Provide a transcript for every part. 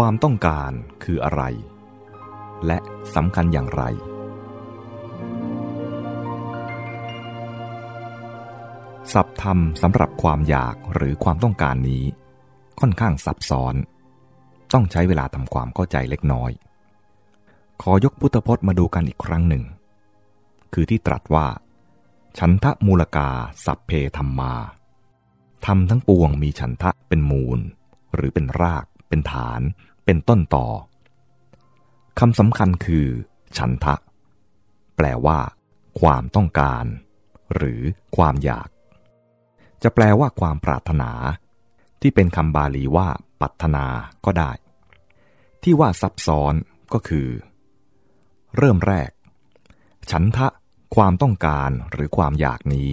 ความต้องการคืออะไร และสำคัญอย่างไร สับธรรมสำหรับความอยากหรือความต้องการนี้ ค่อนข้างซับซ้อน ต้องใช้เวลาทำความเข้าใจเล็กน้อย ขอยกพุทธพจน์มาดูกันอีกครั้งหนึ่ง คือที่ตรัสว่า ฉันทะมูลกาสัพเพธรรมาทำทั้งปวงมีฉันทะเป็นมูล หรือเป็นราก เป็นฐาน เป็นต้นต่อคำสำคัญคือ ฉันทะ แปลว่า ความต้องการ หรือความอยาก จะแปลว่าความปรารถนา ที่เป็นคำบาลีว่า ปัตนาก็ได้ ที่ว่าซับซ้อนก็คือ เริ่มแรก ฉันทะ ความต้องการหรือความอยากนี้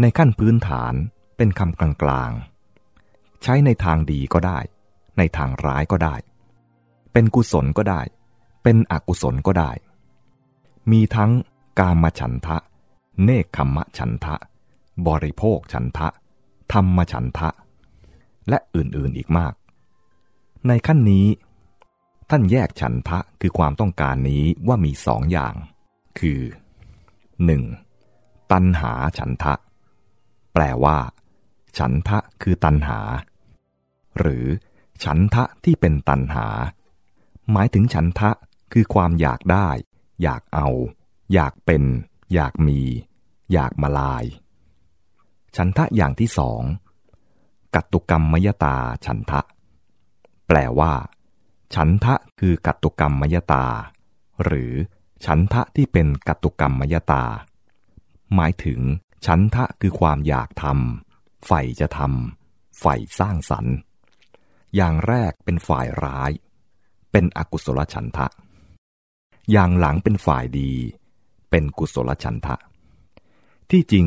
ในขั้นพื้นฐานเป็นคำกลางๆ ใช้ในทางดีก็ได้ ในทางร้ายก็ได้ เป็นกุศลก็ได้ เป็นอกุศลก็ได้ มีทั้งกามฉันทะ เนคขมะฉันทะ บริโภคฉันทะ ธรรมฉันทะ และอื่นๆอีกมาก ในขั้นนี้ ท่านแยกฉันทะคือความต้องการนี้ว่ามีสองอย่าง คือ 1. ตัณหาฉันทะ แปลว่า ฉันทะคือตัณหา หรือ ฉันทะที่เป็นตัณหา หมายถึงฉันทะคือความอยากได้ อยากเอา อยากเป็น อยากมี อยากมาลาย ฉันทะอย่างที่สองกัตตุกรรมมยตาฉันทะ แปลว่า ฉันทะคือกัตตุกรรมมยตา หรือฉันทะที่เป็นกัตตุกรรมมยตา หมายถึง ฉันทะคือความอยากทำใฝ่จะทำใฝ่สร้างสรรค์ อย่างแรกเป็นฝ่ายร้าย เป็นอกุศลฉันทะ อย่างหลังเป็นฝ่ายดี เป็นกุศลฉันทะ ที่จริง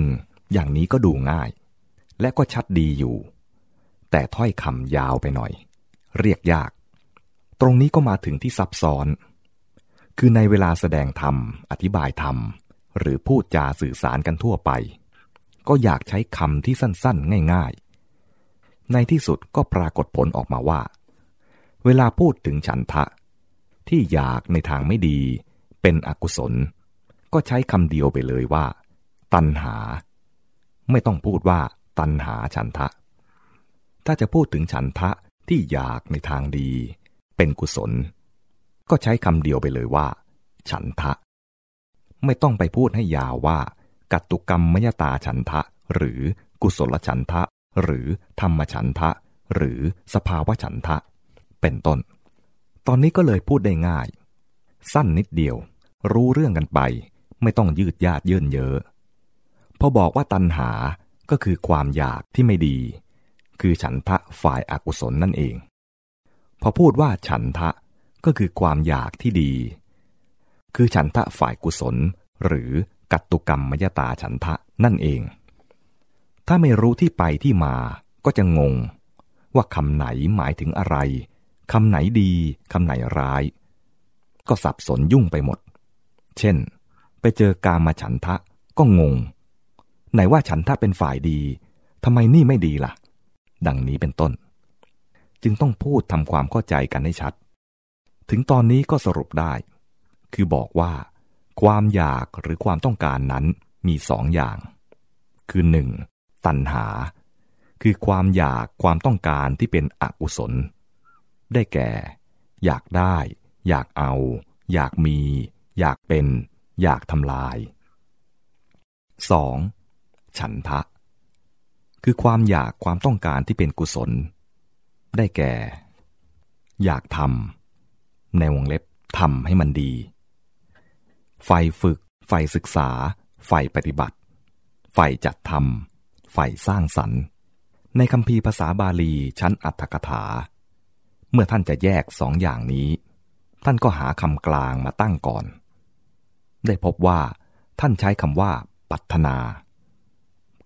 อย่างนี้ก็ดูง่าย และก็ชัดดีอยู่ แต่ถ้อยคำยาวไปหน่อย เรียกยาก ตรงนี้ก็มาถึงที่ซับซ้อน คือในเวลาแสดงธรรม อธิบายธรรม หรือพูดจาสื่อสารกันทั่วไป ก็อยากใช้คำที่สั้นๆ ง่ายๆ ในที่สุดก็ปรากฏผลออกมาว่า เวลาพูดถึงฉันทะ ที่อยากในทางไม่ดี เป็นอกุศล ก็ใช้คำเดียวไปเลยว่า ตัณหา ไม่ต้องพูดว่า ตัณหาฉันทะ ถ้าจะพูดถึงฉันทะที่อยากในทางดี เป็นกุศล ก็ใช้คำเดียวไปเลยว่า ฉันทะ ไม่ต้องไปพูดให้ยาวว่า กัตตุกรรมมยตาฉันทะหรือกุศลฉันทะ หรือธรรมฉันทะ หรือสภาวะฉันทะ เป็นต้น ตอนนี้ก็เลยพูดได้ง่าย สั้นนิดเดียว รู้เรื่องกันไป ไม่ต้องยืดยาดเยินเยอะพอบอกว่าตัณหาก็คือความอยากที่ไม่ดี คือฉันทะฝ่ายอากุศลนั่นเอง พอพูดว่าฉันทะก็คือความอยากที่ดี คือฉันทะฝ่ายกุศล หรือกัตตุกรรมมยตาฉันทะนั่นเอง ถ้าไม่รู้ที่ไปที่มาก็จะงง ว่าคำไหนหมายถึงอะไรคำไหนดีคำไหนร้าย ก็สับสนยุ่งไปหมด เช่น ไปเจอกามาฉันทะก็งง ไหนว่าฉันทะเป็นฝ่ายดีทำไมนี่ไม่ดีละ่ะ ดังนี้เป็นต้น จึงต้องพูดทำความเข้าใจกันให้ชัด ถึงตอนนี้ก็สรุปได้ คือบอกว่า ความอยากหรือความต้องการนั้นมีสองอย่าง คือหนึ่ง ตัณหา คือความอยากความต้องการที่เป็นอกุศล ได้แก่ อยากได้ อยากเอา อยากมี อยากเป็น อยากทำลาย 2. ฉันทะ คือความอยากความต้องการที่เป็นกุศล ได้แก่ อยากทำในวงเล็บทำให้มันดี ไฟฝึก ไฟศึกษา ไฟปฏิบัติ ไฟจัดทำ ไฟสร้างสรรค์ ในคำพีภาษาบาลีชั้นอัตถกถา เมื่อท่านจะแยกสองอย่างนี้ ท่านก็หาคำกลางมาตั้งก่อน ได้พบว่า ท่านใช้คำว่า ปัถนา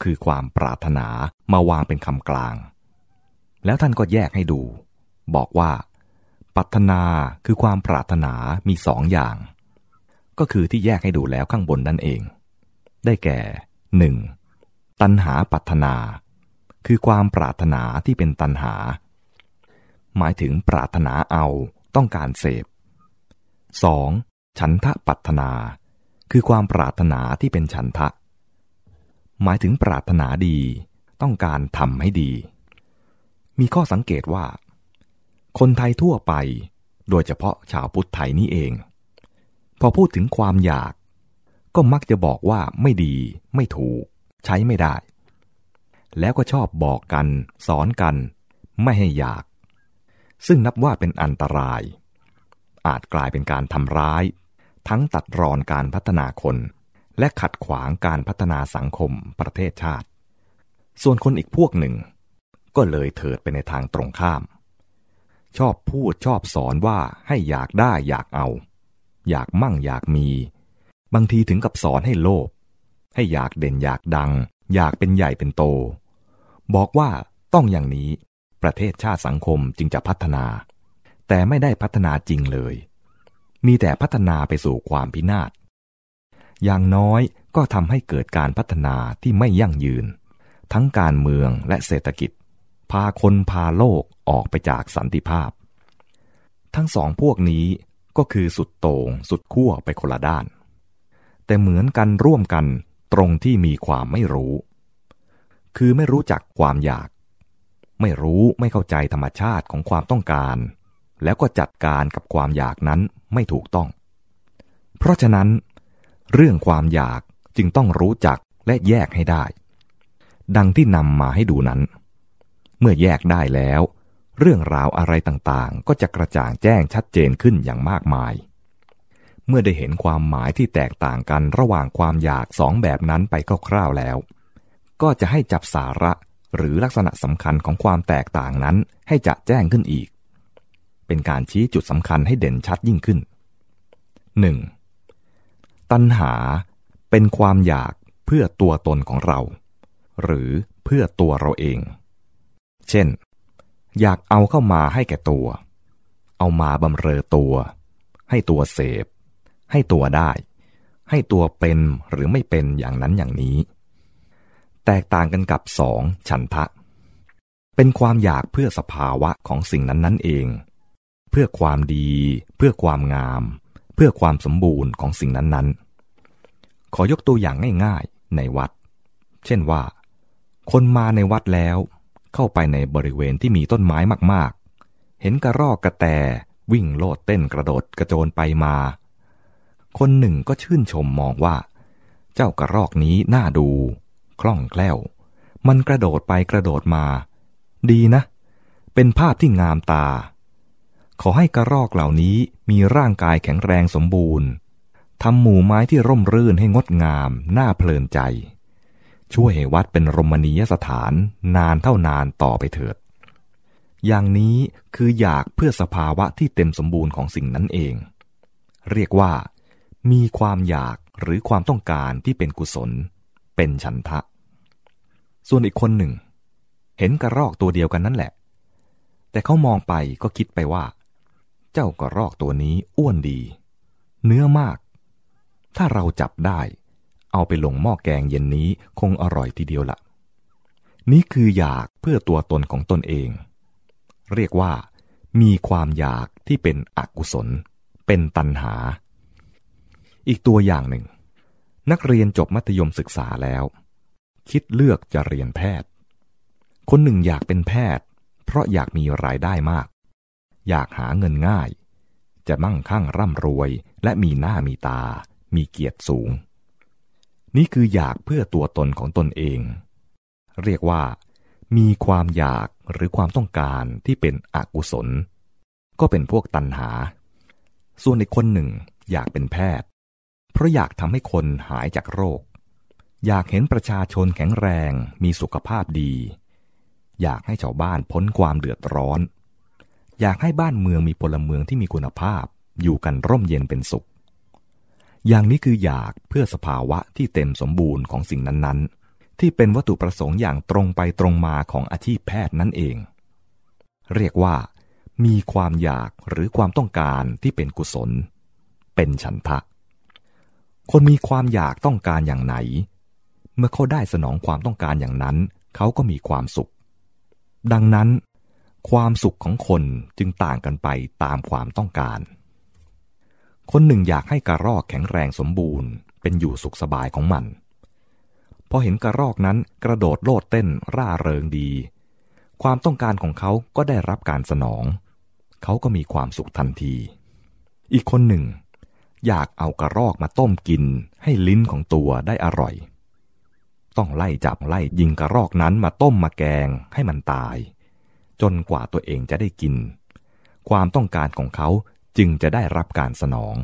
คือความปรารถนามาวางเป็นคำกลาง แล้วท่านก็แยกให้ดู บอกว่า ปัถนาคือความปรารถนามีสองอย่าง ก็คือที่แยกให้ดูแล้วข้างบนนั่นเอง ได้แก่ 1. ตัณหาปัถนา คือความปรารถนาที่เป็นตัณหา หมายถึงปรารถนาเอาต้องการเสพ 2. ฉันทะปัตนา คือความปรารถนาที่เป็นฉันทะ หมายถึงปรารถนาดี ต้องการทำให้ดี มีข้อสังเกตว่า คนไทยทั่วไป โดยเฉพาะชาวพุทธไทยนี่เอง พอพูดถึงความอยาก ก็มักจะบอกว่าไม่ดี ไม่ถูก ใช้ไม่ได้ แล้วก็ชอบบอกกัน สอนกัน ไม่ให้อยาก ซึ่งนับว่าเป็นอันตราย อาจกลายเป็นการทำร้าย ทั้งตัดรอนการพัฒนาคน และขัดขวางการพัฒนาสังคมประเทศชาติ ส่วนคนอีกพวกหนึ่ง ก็เลยเถิดไปในทางตรงข้าม ชอบพูดชอบสอนว่าให้อยากได้อยากเอา อยากมั่งอยากมี บางทีถึงกับสอนให้โลภ ให้อยากเด่นอยากดัง อยากเป็นใหญ่เป็นโต บอกว่าต้องอย่างนี้ประเทศชาติสังคมจึงจะพัฒนา แต่ไม่ได้พัฒนาจริงเลย มีแต่พัฒนาไปสู่ความพินาศ อย่างน้อยก็ทำให้เกิดการพัฒนาที่ไม่ยั่งยืน ทั้งการเมืองและเศรษฐกิจ พาคนพาโลกออกไปจากสันติภาพ ทั้งสองพวกนี้ก็คือสุดโต่งสุดขั้วไปคนละด้าน แต่เหมือนกันร่วมกัน ตรงที่มีความไม่รู้ คือไม่รู้จักความอยาก ไม่รู้ไม่เข้าใจธรรมชาติของความต้องการ แล้วก็จัดการกับความอยากนั้นไม่ถูกต้อง เพราะฉะนั้น เรื่องความอยากจึงต้องรู้จักและแยกให้ได้ ดังที่นำมาให้ดูนั้น เมื่อแยกได้แล้ว เรื่องราวอะไรต่างๆ ก็จะกระจ่างแจ้งชัดเจนขึ้นอย่างมากมาย เมื่อได้เห็นความหมายที่แตกต่างกันระหว่างความอยากสองแบบนั้นไปคร่าวๆแล้ว ก็จะให้จับสาระหรือลักษณะสำคัญของความแตกต่างนั้นให้จะแจ้งขึ้นอีก เป็นการชี้จุดสำคัญให้เด่นชัดยิ่งขึ้น 1. ตัณหาเป็นความอยากเพื่อตัวตนของเรา หรือเพื่อตัวเราเอง เช่น อยากเอาเข้ามาให้แก่ตัว เอามาบำเรอตัว ให้ตัวเสพ ให้ตัวได้ ให้ตัวเป็นหรือไม่เป็นอย่างนั้นอย่างนี้ แตกต่างกันกับสองฉันทะ เป็นความอยากเพื่อสภาวะของสิ่งนั้นนั้นเอง เพื่อความดี เพื่อความงาม เพื่อความสมบูรณ์ของสิ่งนั้นๆขอยกตัวอย่างง่ายๆในวัด เช่นว่า คนมาในวัดแล้ว เข้าไปในบริเวณที่มีต้นไม้มากๆ เห็นกระรอกกระแตวิ่งโลดเต้นกระโดดกระโจนไปมา คนหนึ่งก็ชื่นชมมองว่า เจ้ากระรอกนี้น่าดู คล่องแคล่ว มันกระโดดไปกระโดดมา ดีนะ เป็นภาพที่งามตา ขอให้กระรอกเหล่านี้มีร่างกายแข็งแรงสมบูรณ์ทำหมู่ไม้ที่ร่มรื่นให้งดงาม น่าเพลินใจ ช่วยให้วัดเป็นรมณียสถานนานเท่านานต่อไปเถิด อย่างนี้คืออยากเพื่อสภาวะที่เต็มสมบูรณ์ของสิ่งนั้นเอง เรียกว่า มีความอยากหรือความต้องการที่เป็นกุศล เป็นฉันทะ ส่วนอีกคนหนึ่ง เห็นกระรอกตัวเดียวกันนั่นแหละ แต่เขามองไปก็คิดไปว่า เจ้ากระรอกตัวนี้อ้วนดี เนื้อมาก ถ้าเราจับได้ เอาไปลงหม้อแกงเย็นนี้คงอร่อยทีเดียวละนี่คืออยากเพื่อตัวตนของตนเอง เรียกว่า มีความอยากที่เป็นอกุศล เป็นตัณหา อีกตัวอย่างหนึ่ง นักเรียนจบมัธยมศึกษาแล้ว คิดเลือกจะเรียนแพทย์ คนหนึ่งอยากเป็นแพทย์ เพราะอยากมีรายได้มาก อยากหาเงินง่าย จะมั่งคั่งร่ำรวยและมีหน้ามีตา มีเกียรติสูง นี่คืออยากเพื่อตัวตนของตนเอง เรียกว่า มีความอยากหรือความต้องการที่เป็นอกุศล ก็เป็นพวกตัณหา ส่วนอีกคนหนึ่งอยากเป็นแพทย์ เพราะอยากทำให้คนหายจากโรค อยากเห็นประชาชนแข็งแรงมีสุขภาพดี อยากให้ชาวบ้านพ้นความเดือดร้อน อยากให้บ้านเมืองมีพลเมืองที่มีคุณภาพ อยู่กันร่มเย็นเป็นสุข อย่างนี้คืออยากเพื่อสภาวะที่เต็มสมบูรณ์ของสิ่งนั้นๆ ที่เป็นวัตถุประสงค์อย่างตรงไปตรงมาของอาชีพแพทย์นั่นเอง เรียกว่า มีความอยากหรือความต้องการที่เป็นกุศล เป็นฉันทะ คนมีความอยากต้องการอย่างไหน เมื่อเขาได้สนองความต้องการอย่างนั้น เขาก็มีความสุข ดังนั้น ความสุขของคนจึงต่างกันไปตามความต้องการ คนหนึ่งอยากให้กระรอกแข็งแรงสมบูรณ์ เป็นอยู่สุขสบายของมัน พอเห็นกระรอกนั้นกระโดดโลดเต้นร่าเริงดี ความต้องการของเขาก็ได้รับการสนอง เขาก็มีความสุขทันที อีกคนหนึ่ง อยากเอากระรอกมาต้มกิน ให้ลิ้นของตัวได้อร่อย ต้องไล่จับไล่ยิงกระรอกนั้นมาต้มมาแกงให้มันตาย จนกว่าตัวเองจะได้กิน ความต้องการของเขาจึงจะได้รับการสนอง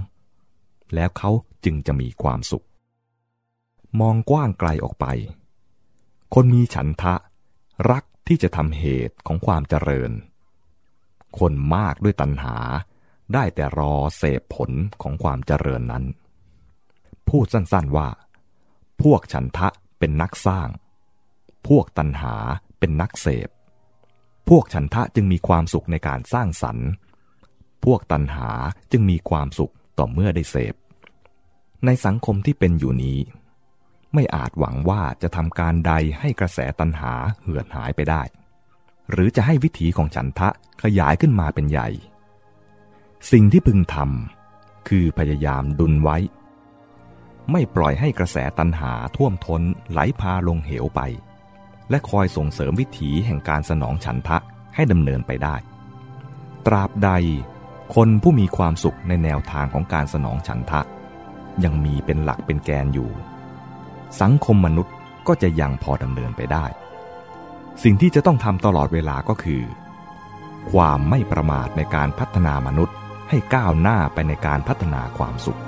แล้วเขาจึงจะมีความสุข มองกว้างไกลออกไป คนมีฉันทะ รักที่จะทำเหตุของความเจริญ คนมากด้วยตัณหา ได้แต่รอเสพผลของความเจริญนั้น พูดสั้นๆว่า พวกฉันทะเป็นนักสร้าง พวกตัณหาเป็นนักเสพ พวกฉันทะจึงมีความสุขในการสร้างสรรค์ พวกตัณหาจึงมีความสุขต่อเมื่อได้เสพ ในสังคมที่เป็นอยู่นี้ ไม่อาจหวังว่าจะทำการใดให้กระแสตัณหาเหือดหายไปได้ หรือจะให้วิถีของฉันทะขยายขึ้นมาเป็นใหญ่ สิ่งที่พึงทำคือพยายามดุลไว้ ไม่ปล่อยให้กระแสตัณหาท่วมท้นไหลพาลงเหวไป และคอยส่งเสริมวิถีแห่งการสนองฉันทะให้ดำเนินไปได้ ตราบใดคนผู้มีความสุขในแนวทางของการสนองฉันทะ ยังมีเป็นหลักเป็นแกนอยู่ สังคมมนุษย์ก็จะยังพอดำเนินไปได้ สิ่งที่จะต้องทำตลอดเวลาก็คือ ความไม่ประมาทในการพัฒนามนุษย์ ให้ก้าวหน้าไปในการพัฒนาความสุข